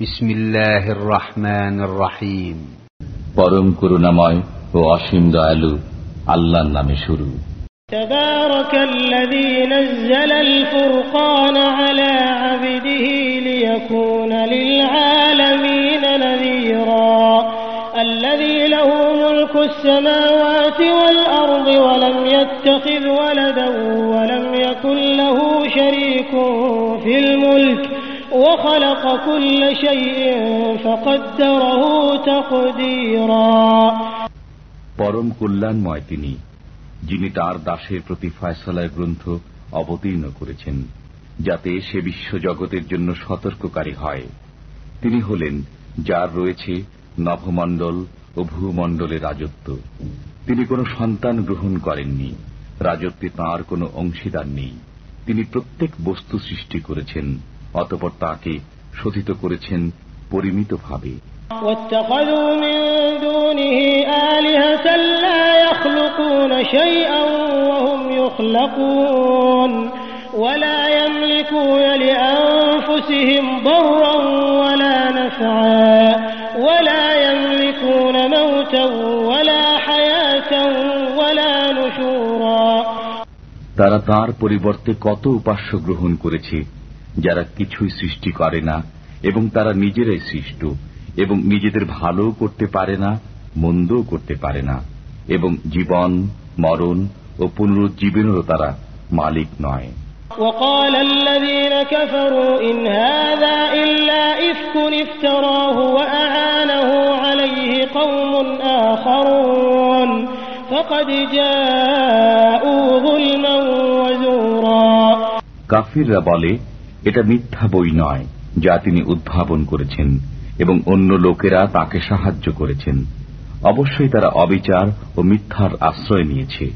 বিসমিল্লাহির রহমানির রহিম পরম করুণাময় ও অসীম দয়ালু আল্লাহর নামে শুরু تبارك الذي نزل الفرقان على عبده ليكون للعالمين نذيرا الذي له ملك السماوات والأرض ولم يتخذ ولدا ولم يكن له شريك في الملك وخلق كل شيء فقدره تقديرا পরম কল্যাণময় তিনি যিনি তার দাসের প্রতি ফয়সলায় গ্রন্থ অবতীর্ণ করেছেন যাতে সে বিশ্ব জগতের জন্য সতর্ককারী হয় তিনি হলেন যার রয়েছে নভমণ্ডল ও ভূমণ্ডলের রাজত্ব তিনি কোনো সন্তান গ্রহণ করেননি রাজত্বে তাঁর কোনো অংশীদার নেই তিনি প্রত্যেক বস্তু সৃষ্টি করেছেন অতপর তাকে শোধিত করেছেন পরিমিতভাবে। তারা তার পরিবর্তে কত উপাস্য গ্রহণ করেছে? যারা কিছুই সৃষ্টি করে না এবং তারা নিজেরাই সৃষ্ট এবং নিজেদের ভালোও করতে পারে না মন্দও করতে পারে না এবং জীবন মরণ ও পুনরুজ্জীবনেরও তারা মালিক নয় وقال الذين كفروا إن هذا إلا إفك افتراه وأعانه عليه قوم آخرون فقد جاءوا ظلما وزورا কাফিররা বলে এটা মিথ্যা বই নয় যা তিনি উদ্ভাবন করেছেন এবং অন্য লোকেরা তাকে সাহায্য করেছেন। অবশ্যই তারা অবিচার ও মিথ্যার আশ্রয় নিয়েছে।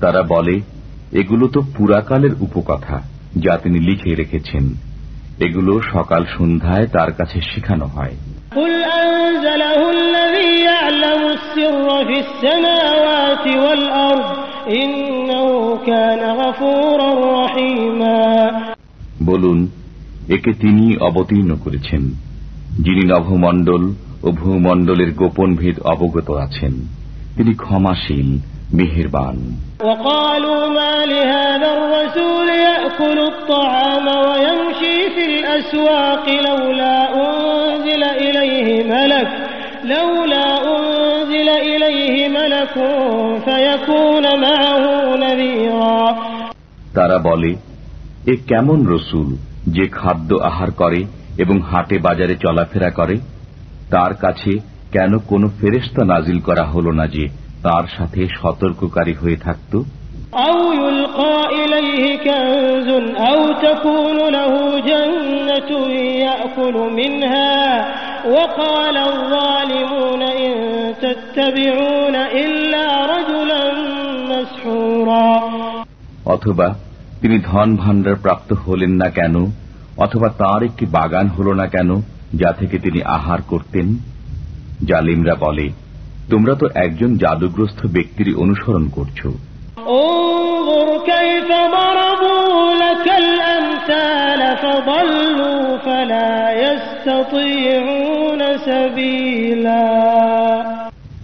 তারা বলে এগুলো তো পুরাকালের উপকথা যা তিনি লিখে রেখেছেন। এগুলো সকাল সন্ধ্যায় তার কাছে শেখানো হয়। বলুন একে তিনি অবতীর্ণ করেছেন যিনি নভমণ্ডল ও ভূমণ্ডলের গোপন ভেদ অবগত আছেন। তিনি ক্ষমাসীন মেহেরবান وقالوا ما لهذا الرسول يأكل الطعام ويمشي في الأسواق لولا أنزل إليه ملك لولا أنزل إليه ملك فيكون معه نذيرا তারা বলে এ কেমন রসুল যে খাদ্য আহার করে এবং হাটে বাজারে চলাফেরা করে তার কাছে কেন কোনো ফেরেস্তা নাজিল করা হলো না যে তার সাথে সতর্ককারী হয়ে থাকত। অথবা তিনি ধন ভাণ্ডার প্রাপ্ত হলেন না কেন? অথবা তার একটি বাগান হল না কেন যা থেকে তিনি আহার করতেন? জালিমরা বলে তোমরা তো একজন জাদুগ্রস্ত ব্যক্তির অনুসরণ করছ।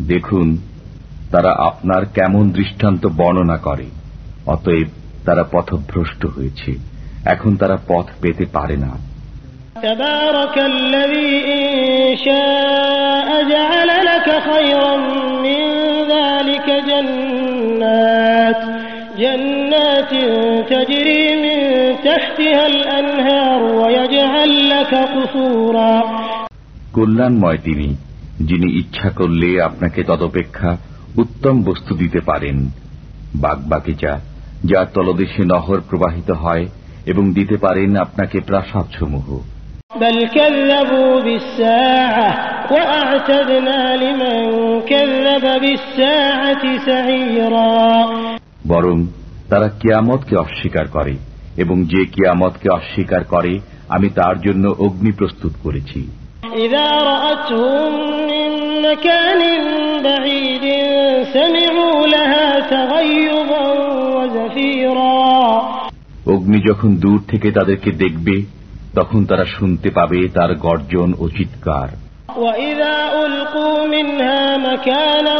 দেখুন তারা আপনার কেমন দৃষ্টান্ত বর্ণনা করে অতএব তারা পথভ্রষ্ট হয়েছে। এখন তারা পথ পেতে পারে না। تبارك الذي إن شاء جعل لك خيرا من ذلك جنات جنات تجري من تحتها الأنهار ويجعل لك قصورا কল্যাণময় তিনি যিনি ইচ্ছা করলে আপনাকে তদপেক্ষা উত্তম বস্তু দিতে পারেন বাগবাগিচা যার তলদেশে নহর প্রবাহিত হয় এবং দিতে পারেন আপনাকে প্রাসাদসমূহ বরং তারা কিয়ামতকে অস্বীকার করে এবং যে কিয়ামতকে অস্বীকার করে আমি তার জন্য অগ্নি প্রস্তুত করেছি। অগ্নি যখন দূর থেকে তাদেরকে দেখবে তখন তারা শুনতে পাবে তার গর্জন ও চিৎকার وإذا ألقوا منها مكانا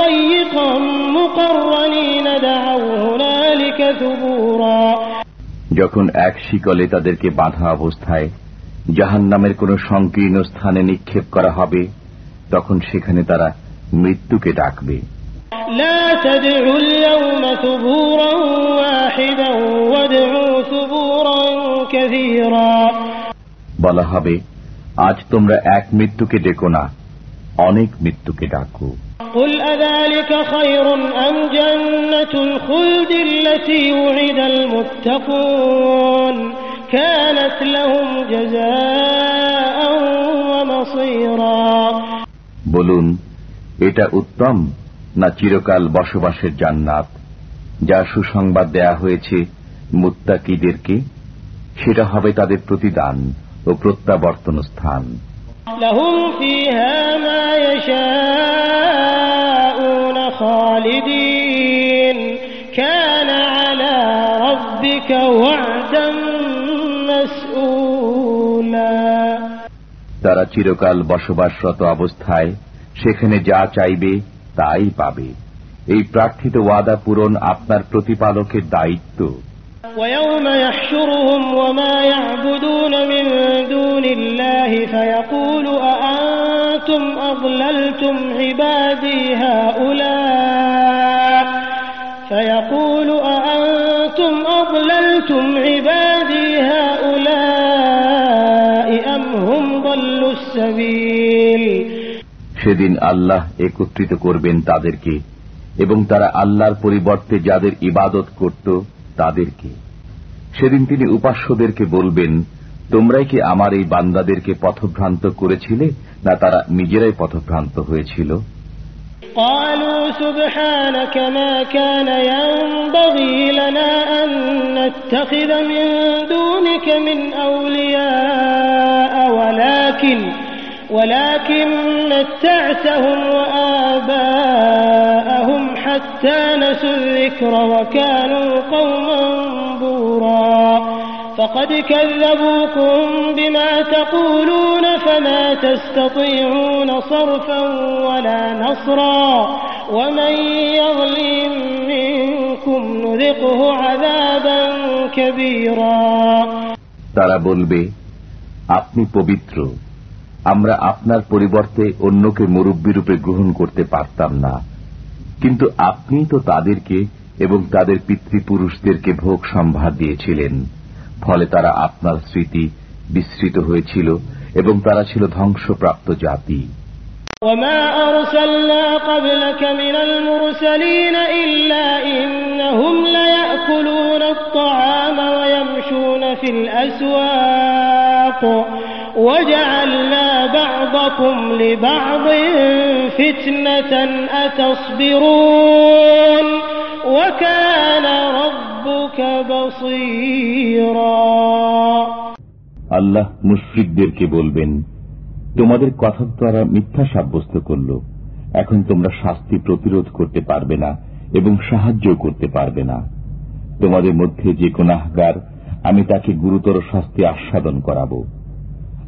ضيقا مقرنين دعوا هنالك ثبورا যখন এক শিকলে তাদেরকে বাঁধা অবস্থায় জাহান নামের কোন সংকীর্ণ স্থানে নিক্ষেপ করা হবে তখন সেখানে তারা মৃত্যুকে ডাকবে لا تدعوا اليوم ثبورا واحدا وادعوا ثبورا كثيرا বলা হবে আজ তোমরা এক মৃত্যুকে ডেকো না অনেক মৃত্যুকে ডাকো قل أذلك خير أم جنة الخلد التي وعد المتقون كانت لهم جزاء ومصيرا বলুন এটা উত্তম না চিরকাল বসবাসের জান্নাত যা সুসংবাদ দেয়া হয়েছে মুত্তাকিদেরকে সেটা হবে তাদের প্রতিদান ও প্রত্যাবর্তন স্থান। তারা চিরকাল বসবাসরত অবস্থায় সেখানে যা চাইবে তাই পাবে। এই প্রার্থিত ওয়াদা পূরণ আপনার প্রতিপালকের দায়িত্ব। ويوم يحشرهم وما يعبدون من دون الله فيقول أأنتم أضللتم عبادي هؤلاء فيقول أأنتم أضللتم عبادي هؤلاء أم هم ضلوا السبيل সেদিন আল্লাহ একত্রিত করবেন তাদেরকে এবং তারা আল্লাহর পরিবর্তে যাদের ইবাদত করত তাদেরকে সেদিন তিনি উপাস্যদেরকে বলবেন তোমরাই কি আমার এই বান্দাদেরকে পথভ্রান্ত করেছিলে না তারা নিজেরাই পথভ্রান্ত হয়েছিল قالوا سبحانك ما كان ينبغي لنا أن نتخذ من دونك من أولياء ولكن ولكن متعتهم وآباءهم حتى نسوا الذكر وكانوا قوما بورا فقد كذبوكم بما تقولون فما تستطيعون صرفا ولا نصرا ومن يظلم منكم نذقه عذابا كبيرا তারা বলবে আপনি পবিত্র আমরা আপনার পরিবর্তে অন্যকে মুরব্বীরূপে গ্রহণ করতে পারতাম না কিন্তু আপনি তো তাদেরকে এবং তাদের পিতৃপুরুষদেরকে ভোগ সম্ভার দিয়েছিলেন ফলে তারা আপনার স্মৃতি বিস্মৃত হয়েছিল এবং তারা ছিল ধ্বংসপ্রাপ্ত জাতি وما أرسلنا قبلك من المرسلين إلا إنهم ليأكلون الطعام ويمشون في الأسواق وجعلنا بعضكم لبعض فتنة أتصبرون وكان ربك بصيرا আল্লাহ মুশ্রিকদেরকে বলবেন তোমাদের কথার দ্বারা মিথ্যা সাব্যস্ত করল এখন তোমরা শাস্তি প্রতিরোধ করতে পারবে না এবং সাহায্য করতে পারবে না তোমাদের মধ্যে যে গুনাহগার আমি তাকে গুরুতর শাস্তি আস্বাদন করাব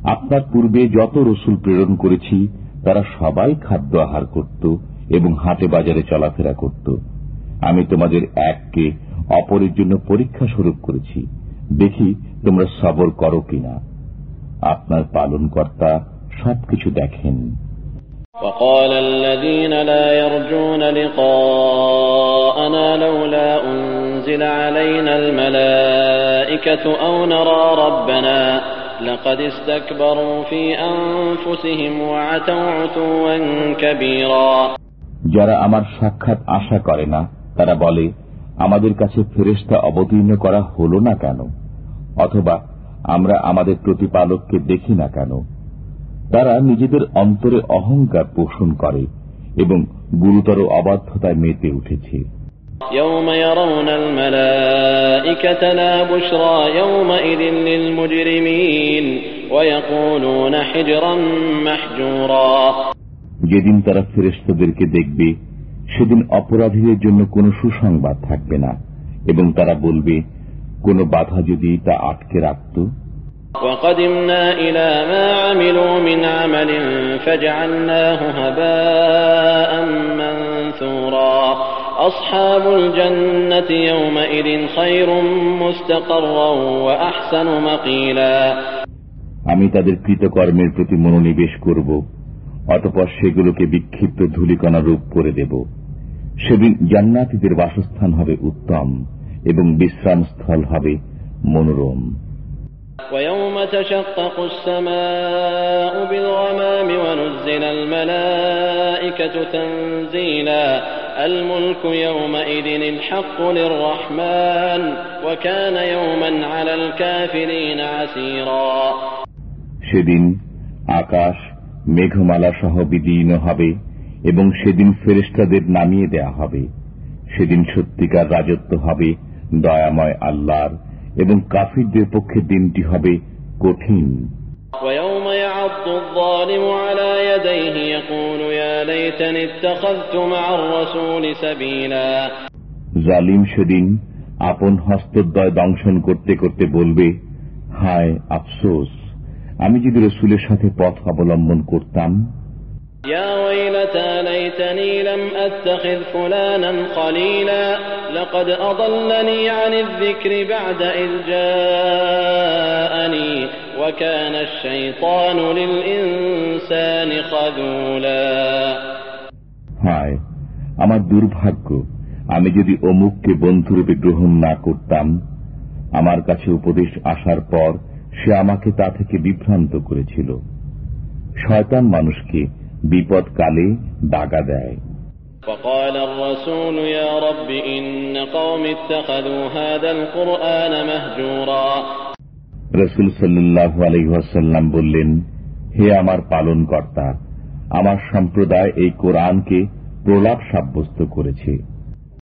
আপনার পূর্বে যত রসুল প্রেরণ করেছি তারা সবাই খাদ্য আহার করত এবং হাটে বাজারে চলাফেরা করত আমি তোমাদের এককে অপরের জন্য পরীক্ষা স্বরূপ করেছি দেখি তোমরা সবর করো কিনা আপনার পালনকর্তা সবকিছু দেখেন وقال الذين لا يرجون لقاءنا لولا أنزل علينا الملائكة أو نرى ربنا لقد استكبروا في أنفسهم وعتوا عتوا كبيرا যারা আমার সাক্ষাৎ আশা করে না তারা বলে আমাদের কাছে ফেরেস্তা অবতীর্ণ করা হল না কেন অথবা আমরা আমাদের প্রতিপালককে দেখি না কেন তারা নিজেদের অন্তরে অহংকার পোষণ করে এবং গুরুতর অবাধ্যতায় মেতে উঠেছে يوم يرون الملائكة لا بشرى يومئذ للمجرمين ويقولون حجرا محجورا যেদিন তারা ফেরেস্তাদেরকে দেখবে সেদিন অপরাধীদের জন্য কোনো সুসংবাদ থাকবে না এবং তারা বলবে কোনো বাধা যদি তা আটকে রাখত وقدمنا إلى ما عملوا من عمل فجعلناه هباء منثورا أصحاب الجنة يومئذ خير مستقرا وأحسن مقيلا আমি তাদের কৃতকর্মের প্রতি মনোনিবেশ করব অতপর সেগুলোকে বিক্ষিপ্ত ধুলিকণা রূপ করে দেব সেদিন জান্নাতিদের বাসস্থান হবে উত্তম এবং বিশ্রামস্থল হবে মনোরম ويوم تشقق السماء بالغمام ونزل الملائكة تنزيلا الملك يومئذ الحق للرحمن وكان يوما على الكافرين عسيرا সেদিন আকাশ মেঘমালা সহ বিদীর্ণ হবে এবং সেদিন ফেরেস্তাদের নামিয়ে দেয়া হবে সেদিন সত্যিকার রাজত্ব হবে দয়াময় আল্লাহর এবং কাফিরদের পক্ষে দিনটি হবে কঠিন ويوم يعض الظالم على يديه يقول يا ليتني اتخذت مع الرسول سبيلا জালিম সেদিন আপন হস্তদ্বয় দংশন করতে করতে বলবে হায় আফসোস আমি যদি রসুলের সাথে পথ অবলম্বন করতাম يا ويلتى ليتني لم أتخذ فلانا خليلا لقد أضلني عن الذكر بعد إذ جاءني وكان الشيطان للإنسان خذولا হায় আমার দুর্ভাগ্য আমি যদি অমুককে বন্ধুরূপে গ্রহণ না করতাম আমার কাছে উপদেশ আসার পর সে আমাকে তা থেকে বিভ্রান্ত করেছিল শয়তান মানুষকে বিপদকালে দাগা দেয় وقال الرسول يا رب إن قوم اتخذوا هذا القرآن مهجورا রসুল সাল্লাহ আলহাসাল্লাম বললেন হে আমার পালন কর্তা আমার সম্প্রদায় এই কোরআনকে প্রলাপ সাব্যস্ত করেছে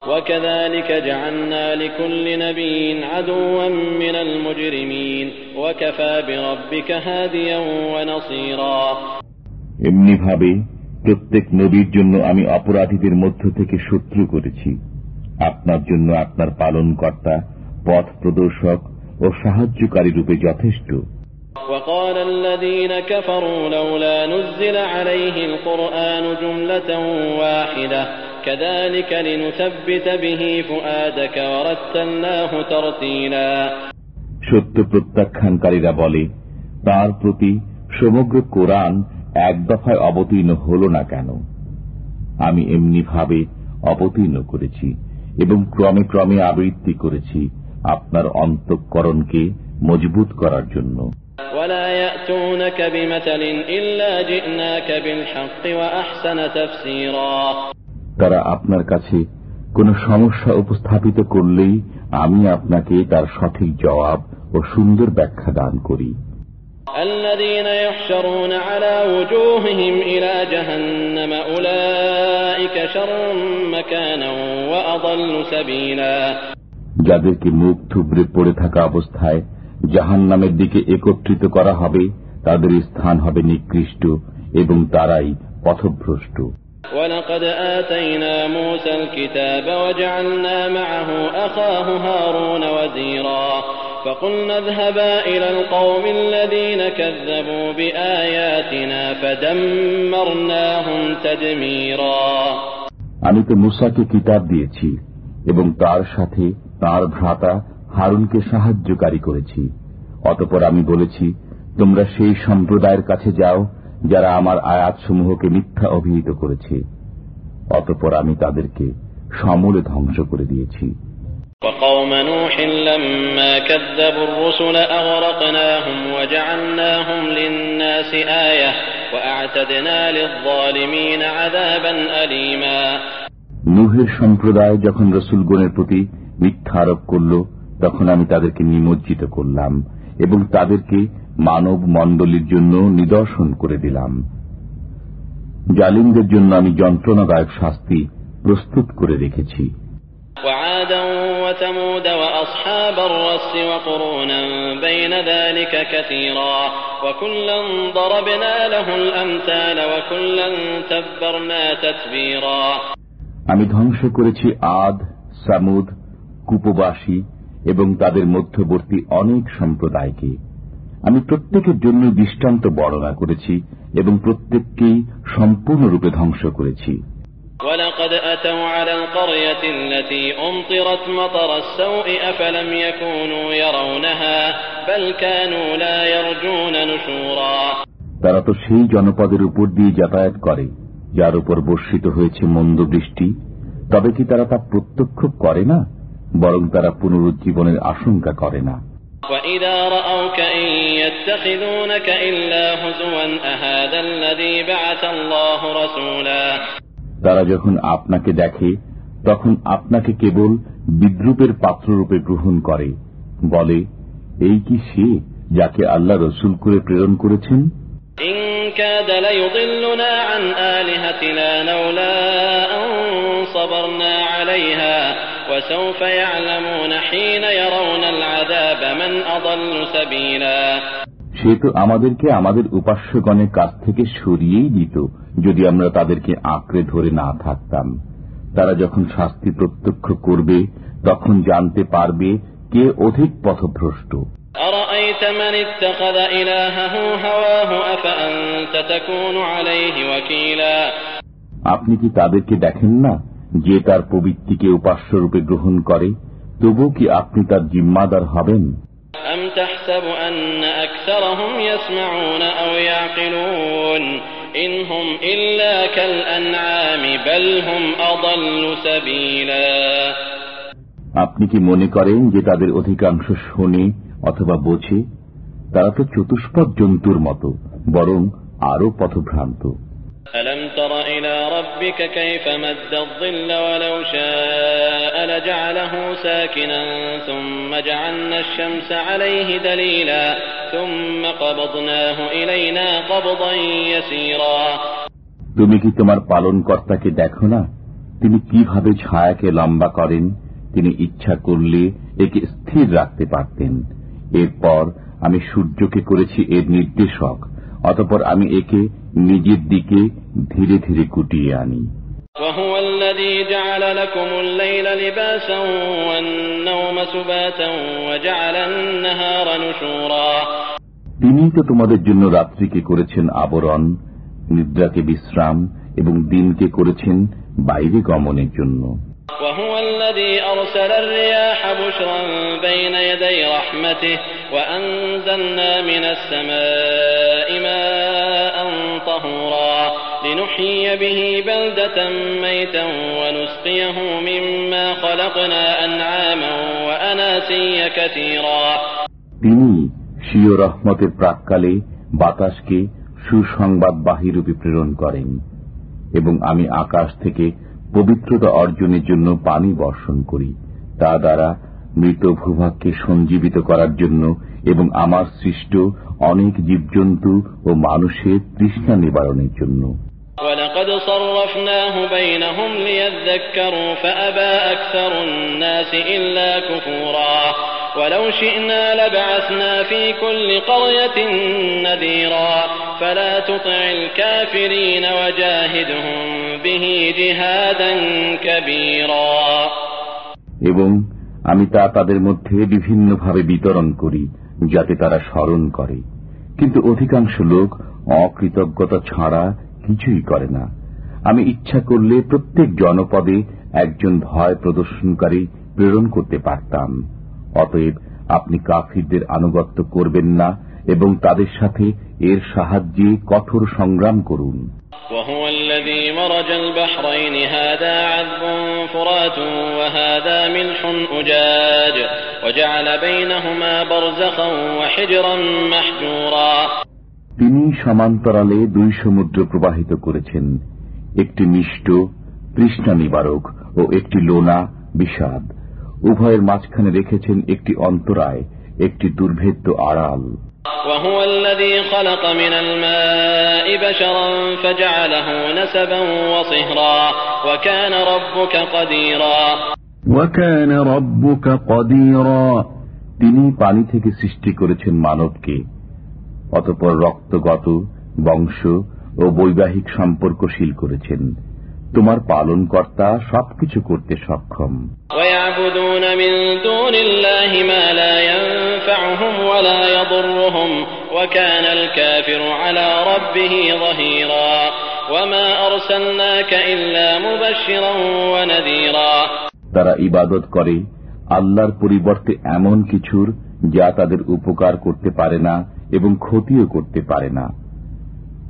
وكذلك جعلنا لكل نبي عدوا من المجرمين وكفى بربك هاديا ونصيرا এমনিভাবে প্রত্যেক নবীর জন্য আমি অপরাধীদের মধ্য থেকে শত্রু করেছি আপনার জন্য আপনার পালন কর্তা পথ প্রদর্শক ও সাহায্যকারী রূপে যথেষ্ট وقال الذين كفروا لولا نزل عليه القرآن جملة واحدة كذلك لنثبت به فؤادك ورتلناه ترتيلا সত্য প্রত্যাখ্যানকারীরা বলে তার প্রতি সমগ্র কোরআন এক দফায় অবতীর্ণ হল না কেন? আমি এমনিভাবে অবতীর্ণ করেছি এবং ক্রমে ক্রমে আবৃত্তি করেছি আপনার অন্তঃকরণকে মজবুত করার জন্য। তারা আপনার কাছে কোন সমস্যা উপস্থাপিত করলেই আমি আপনাকে তার সঠিক জবাব ও সুন্দর ব্যাখ্যা দান করি। الذين يحشرون على وجوههم إلى جهنم أولئك شر مكانا وأضل سبيلا যাদেরকে মুখ থুবড়ে পড়ে থাকা অবস্থায় জাহান নামের দিকে একত্রিত করা হবে তাদের স্থান হবে নিকৃষ্ট এবং তারাই পথভ্রষ্ট ولقد آتينا موسى الكتاب وجعلنا معه أخاه هارون وزيرا فقلنا اذهبا إلى القوم الذين كذبوا بآياتنا فدمرناهم تدميرا আমি তো মুসাকে কিতাব দিয়েছি এবং তার সাথে তার ভ্রাতা হারুনকে সাহায্যকারী করেছি অতপর আমি বলেছি তোমরা সেই সম্প্রদায়ের কাছে যাও যারা আমার আয়াতসমূহকে মিথ্যা অভিহিত করেছে অতপর আমি তাদেরকে সমূলে ধ্বংস করে দিয়েছি وقوم نوح لما كذبوا الرسل أغرقناهم وجعلناهم للناس آية وأعتدنا للظالمين عذابا أليما নুহের সম্প্রদায় যখন রসুলগণের প্রতি মিথ্যা আরোপ করল তখন আমি তাদেরকে নিমজ্জিত করলাম এবং তাদেরকে মানব মণ্ডলীর জন্য নিদর্শন করে দিলাম জালিমদের জন্য আমি যন্ত্রণাদায়ক শাস্তি প্রস্তুত করে রেখেছি وعادا وثمود وأصحاب الرس وقرونا بين ذلك كثيرا وكلا ضربنا له الأمثال وكلا تبرنا تتبيرا আমি ধ্বংস করেছি আদ সামুদ কুপবাসী এবং তাদের মধ্যবর্তী অনেক সম্প্রদায়কে আমি প্রত্যেকের জন্য দৃষ্টান্ত বর্ণনা করেছি এবং প্রত্যেককেই সম্পূর্ণরূপে ধ্বংস করেছি ولقد أتوا على القرية التي أمطرت مطر السوء أفلم يكونوا يرونها بل كانوا لا يرجون نشورا তারা তো সেই জনপদের উপর দিয়ে যাতায়াত করে যার উপর বর্ষিত হয়েছে মন্দ বৃষ্টি তবে কি তারা তা প্রত্যক্ষ করে না বরং তারা পুনরুজ্জীবনের আশঙ্কা করে না وإذا رأوك إن يتخذونك إلا هزوا أهذا الذي بعث الله رسولا তারা যখন আপনাকে দেখে, তখন আপনাকে কেবল বিদ্রুপের পাত্ররূপে গ্রহণ করে। বলে, এই কি সে যাকে আল্লাহ রসুল করে প্রেরণ করেছেন? সে তো আমাদেরকে আমাদের উপাস্যগণের কাছ থেকে সরিয়েই দিত যদি আমরা তাদেরকে আঁকড়ে ধরে না থাকতাম। তারা যখন শাস্তি প্রত্যক্ষ করবে তখন জানতে পারবে কে অধিক পথভ্রষ্ট। আপনি কি তাদেরকে দেখেন না যে তার পবিত্রকে উপাস্য রূপে গ্রহণ করে? তবু কি আপনি তার জিম্মাদার হবেন? أكثرهم يسمعون أو يعقلون إن هم إلا كالأنعام بل هم أضل سبيلا আপনি কি মনে করেন যে তাদের অধিকাংশ শোনে অথবা বোঝে তারা তো চতুষ্পদ জন্তুর মতো বরং আরও পথভ্রান্ত ألم تر إلى ربك كيف مد الظل ولو شاء لجعله ساكنا ثم جعلنا الشمس عليه دليلا ثم قبضناه إلينا قبضا يسيرا তুমি কি তোমার পালন কর্তাকে দেখো না তিনি কিভাবে ছায়াকে লম্বা করেন তিনি ইচ্ছা করলে একে স্থির রাখতে পারতেন এরপর আমি সূর্যকে করেছি এর নির্দেশক অতপর আমি একে নিজের দিকে ধীরে ধীরে কুটিয়ে আনি وهو الذي جعل لكم الليل لباسا والنوم سباتا وجعل النهار نشورا তিনিই তো তোমাদের জন্য রাত্রিকে করেছেন আবরণ নিদ্রাকে বিশ্রাম এবং দিনকে করেছেন বাইরে গমনের জন্য وهو الذي أرسل الرياح بشرا بين يدي رحمته وأنزلنا من السماء ماء طهورا لنحيي به بلدة ميتا ونسقيه مما خلقنا أنعاما وأناسيا كثيرا তিনি স্বীয় রহমতের প্রাককালে বাতাসকে সুসংবাদ বাহিরূপে প্রেরণ করেন এবং আমি আকাশ থেকে পবিত্রতা অর্জনের জন্য পানি বর্ষণ করি তা দ্বারা মৃত ভূভাগকে সঞ্জীবিত করার জন্য এবং আমার সৃষ্ট অনেক জীবজন্তু ও মানুষের তৃষ্ণা নিবারণের জন্য ولقد صرفناه بينهم ليذكروا فأبى أكثر الناس إلا كفورا ولو شئنا لبعثنا في كل قرية نذيرا فلا تطع الكافرين وجاهدهم به جهادا كبيرا এবং আমি তা তাদের মধ্যে বিভিন্নভাবে বিতরণ করি যাতে তারা স্মরণ করে কিন্তু অধিকাংশ লোক অকৃতজ্ঞতা ছাড়া কিছুই করে না আমি ইচ্ছা করলে প্রত্যেক জনপদে একজন ভয় প্রদর্শনকারী প্রেরণ করতে পারতাম অতএব আপনি কাফিরদের আনুগত্য করবেন না এবং তাদের সাথে এর সাহায্যে কঠোর সংগ্রাম করুন وهو الذي مرج البحرين هذا عذب فرات وهذا ملح أجاج وجعل بينهما برزخا وحجرا محجورا তিনি সমান্তরালে দুই সমুদ্র প্রবাহিত করেছেন একটি মিষ্ট তৃষ্ণা নিবারক ও একটি লোনা বিষাদ উভয়ের মাঝখানে রেখেছেন একটি অন্তরায় একটি দুর্ভেদ্য আড়াল وهو الذي خلق من الماء بشرا فجعله نسبا وصهرا وكان ربك قديرا وكان ربك قديرا তিনি পানি থেকে সৃষ্টি করেছেন মানবকে অতপর রক্তগত বংশ ও বৈবাহিক সম্পর্ক শিল করেছেন। তোমার পালন কর্তা সবকিছু করতে সক্ষম। তারা ইবাদত করে আল্লাহর পরিবর্তে এমন কিছুর যা তাদের উপকার করতে পারে না এবং ক্ষতিও করতে পারে না।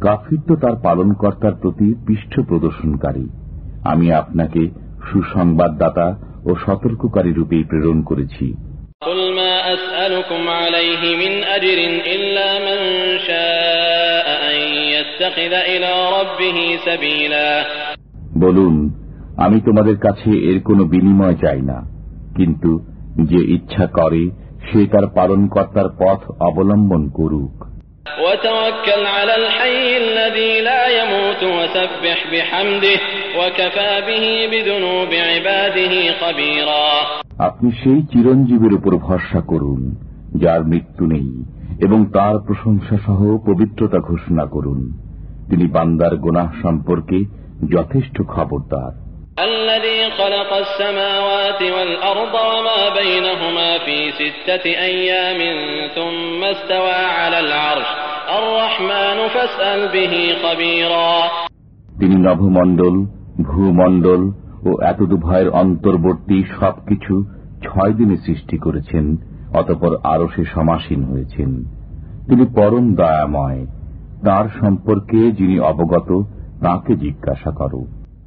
কাফির তো তার পালনকর্তার প্রতি পৃষ্ঠ প্রদর্শনকারী। আমি আপনাকে সুসংবাদদাতা ও সতর্ককারী রূপে প্রেরণ করেছি। বলুন আমি তোমাদের কাছে এর কোনো বিনিময় চাই না। কিন্তু যে ইচ্ছা করে সে তার পালনকর্তার পথ অবলম্বন করুক। আপনি সেই চিরঞ্জীবের উপর ভরসা করুন যার মৃত্যু নেই এবং তার প্রশংসা সহ পবিত্রতা ঘোষণা করুন। তিনি বান্দার গোনাহ সম্পর্কে যথেষ্ট খবরদার। الذي خلق السماوات والأرض وما بينهما في ستة أيام ثم استوى على العرش الرحمن فاسأل به خبيرا তিনি নভমণ্ডল ভূমণ্ডল ও এতদুভয়ের অন্তর্বর্তী সবকিছু ছয় দিনে সৃষ্টি করেছেন অতপর আরো সে সমাসীন হয়েছেন তিনি পরম দয়াময় তার সম্পর্কে যিনি অবগত তাকে জিজ্ঞাসা করো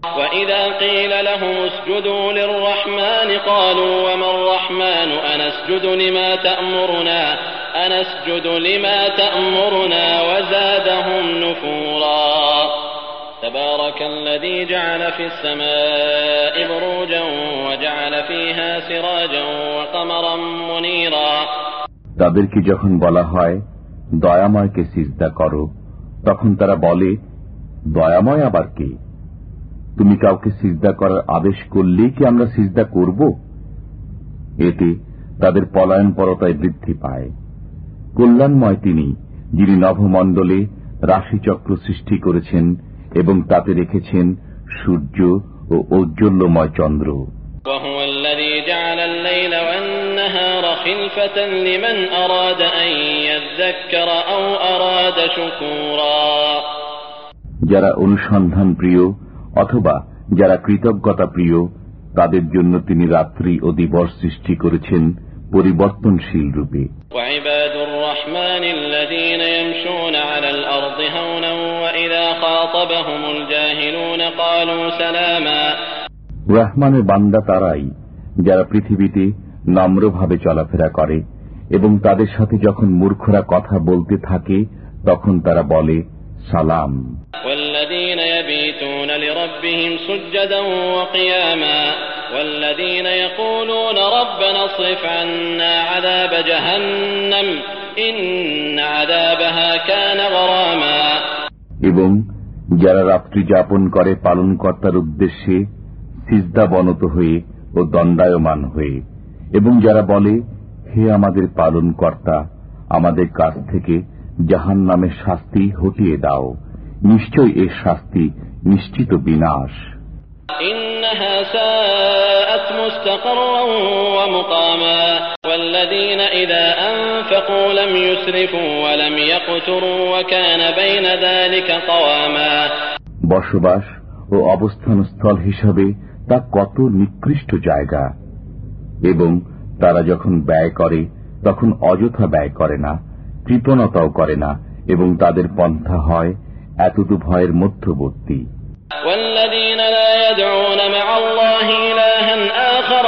وإذا قيل لهم اسجدوا للرحمن قالوا وما الرحمن؟ أنسجد لما تأمرنا أنسجد لما تأمرنا وزادهم نفورا. تبارك الذي جعل في السماء بروجا وجعل فيها سراجا وقمرا منيرا. تابر كي جهن بلا هاي হয় দয়াময়কে সিজদা করো তখন ترى بالي দয়াময় আবার কে? তুমি কাউকে সিজদা করার আদেশ করলেই কি আমরা সিজদা করব? এতে তাদের পলায়নপরতায় বৃদ্ধি পায়। কল্যাণময় তিনি যিনি নভমণ্ডলে রাশিচক্র সৃষ্টি করেছেন এবং তাতে রেখেছেন সূর্য ও ঔজ্জ্বল্যময় চন্দ্র। যারা অনুসন্ধান প্রিয় অথবা যারা কৃতজ্ঞতা প্রিয় তাদের জন্য তিনি রাত্রি ও দিবস সৃষ্টি করেছেন পরিবর্তনশীল রূপে। রহমানের বান্দা তারাই যারা পৃথিবীতে নম্রভাবে চলাফেরা করে এবং তাদের সাথে যখন মূর্খরা কথা বলতে থাকে তখন তারা বলে সালাম। والذين يبيتون لربهم سجدا وقياما والذين يقولون ربنا اصرف عنا عذاب جهنم إن عذابها كان غراما এবং যারা রাত্রি যাপন করে পালনকর্তার উদ্দেশ্যে সিজদা বনত হয়ে ও দণ্ডায়মান হয়ে এবং যারা বলে হে আমাদের পালনকর্তা আমাদের কাছ থেকে জাহান নামের শাস্তি হটিয়ে দাও নিশ্চয় এর শাস্তি নিশ্চিত বিনাশ। বসবাস ও অবস্থানস্থল হিসাবে তা কত নিকৃষ্ট জায়গা। এবং তারা যখন ব্যয় করে তখন অযথা ব্যয় করে না কৃপণতাও করে না এবং তাদের পন্থা হয় এতদু ভয়ের মধ্যবর্তী والذين لا يدعون مع الله إلها آخر